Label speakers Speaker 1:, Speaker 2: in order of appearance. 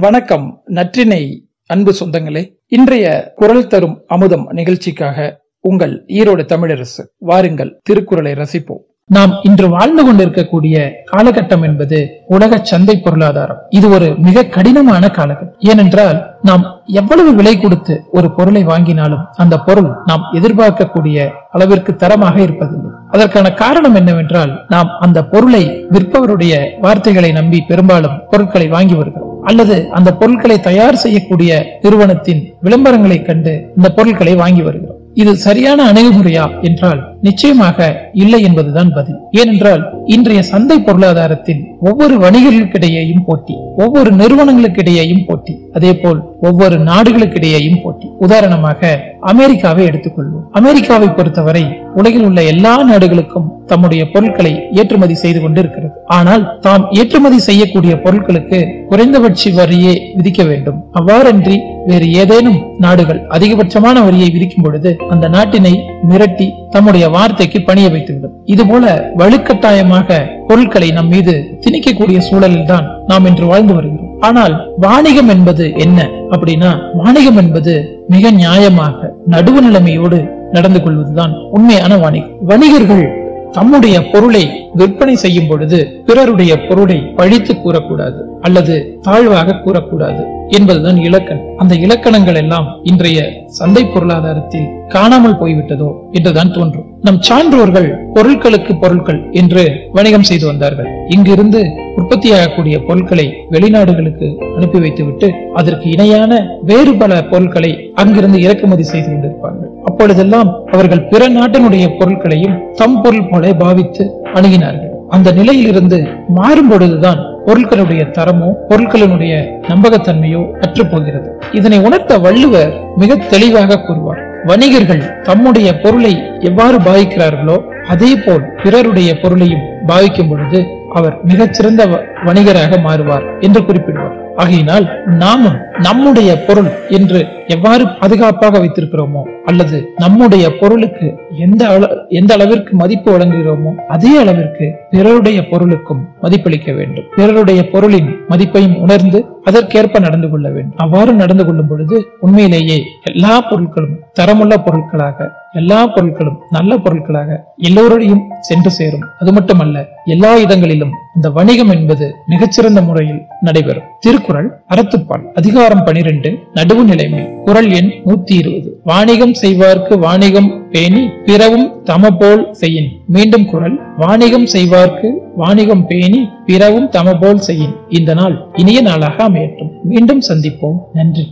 Speaker 1: வணக்கம் நற்றினை அன்பு சொந்தங்களே. இன்றைய குரல் தரும் அமுதம் நிகழ்ச்சிக்காக உங்கள் ஈரோடு தமிழரசு வாருங்கள் திருக்குறளை ரசிப்போம். நாம் இன்று வாழ்ந்து கொண்டிருக்கக்கூடிய காலகட்டம் என்பது உலக சந்தை பொருளாதாரம். இது ஒரு மிக கடினமான காலகட்டம். ஏனென்றால் நாம் எவ்வளவு விலை கொடுத்து ஒரு பொருளை வாங்கினாலும் அந்த பொருள் நாம் எதிர்பார்க்கக்கூடிய அளவிற்கு தரமாக இருப்பதில்லை. அதற்கான காரணம் என்னவென்றால் நாம் அந்த பொருளை விற்பவருடைய வார்த்தைகளை நம்பி பெரும்பாலும் பொருட்களை வாங்கி வருகிறோம். அல்லது அந்த பொருட்களை தயார் செய்யக்கூடிய நிறுவனத்தின் விளம்பரங்களை கண்டு இந்த பொருட்களை வாங்கி வருகிறோம். இது சரியான அணுகுமுறையா? என்றால் நிச்சயமாக இல்லை என்பதுதான் பதில். ஏனென்றால் இன்றைய சந்தை பொருளாதாரத்தில் ஒவ்வொரு வணிகர்களுக்கிடையேயும் போட்டி ஒவ்வொரு நிறுவனங்களுக்கிடையேயும் போட்டி அதே போல் ஒவ்வொரு நாடுகளுக்கிடையேயும் போட்டி. உதாரணமாக அமெரிக்காவை எடுத்துக்கொள்வோம். அமெரிக்காவை பொறுத்தவரை உலகில் உள்ள எல்லா நாடுகளுக்கும் தம்முடைய பொருட்களை ஏற்றுமதி செய்து கொண்டிருக்கிறது. ஆனால் தாம் ஏற்றுமதி செய்யக்கூடிய பொருட்களுக்கு குறைந்தபட்ச வரியே விதிக்க வேண்டும். அவ்வாறன்றி வேறு ஏதேனும் நாடுகள் அதிகபட்சமான வரியை விதிக்கும் பொழுது அந்த நாட்டினை மிரட்டி தம்முடைய வார்த்தைக்கு பணிய வைத்துவிடும். இதுபோல வலுக்கட்டாயமாக பொருட்களை நம் மீது திணிக்கக்கூடிய சூழலில் தான் நாம் இன்று வாழ்ந்து வருகிறோம். ஆனால் வாணிகம் என்பது என்ன அப்படின்னா வாணிகம் என்பது மிக நியாயமாக நடுவு நிலைமையோடு நடந்து கொள்வதுதான் உண்மையான வாணிகம். வணிகர்கள் தம்முடைய பொருளை விற்பனை செய்யும் பொழுது பிறருடைய பொருளை பழித்து கூறக்கூடாது அல்லது தாழ்வாக கூறக்கூடாது என்பதுதான் இலக்கணம். அந்த இலக்கணங்கள் எல்லாம் இன்றைய சந்தை பொருளாதாரத்தில் காணாமல் போய்விட்டதோ என்றுதான் தோன்றும். நம் சான்றோர்கள் பொருட்களுக்கு பொருட்கள் என்று வணிகம் செய்து வந்தார்கள். இங்கிருந்து உற்பத்தியாகக்கூடிய பொருட்களை வெளிநாடுகளுக்கு அனுப்பி வைத்துவிட்டு அதற்கு இணையான வேறு பல பொருட்களை அங்கிருந்து இறக்குமதி செய்து கொண்டிருப்பார்கள். அப்பொழுதெல்லாம் அவர்கள் பிற நாட்டினுடைய பொருட்களையும் தம் பொருள் போல பாவித்து அணுகினார்கள். அந்த நிலையிலிருந்து மாறும் பொழுதுதான் பொருட்களுடைய தரமோ பொருட்களினுடைய நம்பகத்தன்மையோ அற்றுப்போகிறது. இதனை உணர்த்த வள்ளுவர் மிக தெளிவாக கூறுவார். வணிகர்கள் தம்முடைய பொருளை எவ்வாறு பாவிக்கிறார்களோ அதே போல் பிறருடைய பொருளையும் பாவிக்கும் பொழுது அவர் மிகச்சிறந்த வணிகராக மாறுவார் என்று குறிப்பிடுவார். ஆகையினால் நாமும் நம்முடைய பொருள் என்று எவ்வாறு பாதுகாப்பாக வைத்திருக்கிறோமோ அல்லது நம்முடைய பொருளுக்கு எந்த எந்த அளவிற்கு மதிப்பு வழங்குகிறோமோ அதே அளவிற்கு பிறருடைய பொருளுக்கும் மதிப்பளிக்க வேண்டும். பிறருடைய பொருளின் மதிப்பையும் உணர்ந்து அதற்கேற்ப நடந்து கொள்ள வேண்டும். அவ்வாறு நடந்து கொள்ளும் பொழுது உண்மையிலேயே எல்லா பொருட்களும் தரமுள்ள பொருட்களாக எல்லா பொருட்களும் நல்ல பொருட்களாக எல்லோருடையும் சென்று சேரும். அது மட்டுமல்ல எல்லா இடங்களிலும் இந்த வணிகம் என்பது மிகச்சிறந்த முறையில் நடைபெறும். திருக்குறள் அறத்துப்பால் அதிகாரம் பனிரெண்டு நடுவு நிலைமை குரல் எண் நூத்தி இருபது. வாணிகம் செய்வார்க்கு வாணிகம் பேணி பிறவும் தம போல் செய்யின். மீண்டும் குரல் வாணிகம் செய்வார்க்கு வாணிகம் பேணி பிறவும் தம போல் செய்யின். இந்த நாள் இனிய நாளாக அமையட்டும். மீண்டும் சந்திப்போம். நன்றி.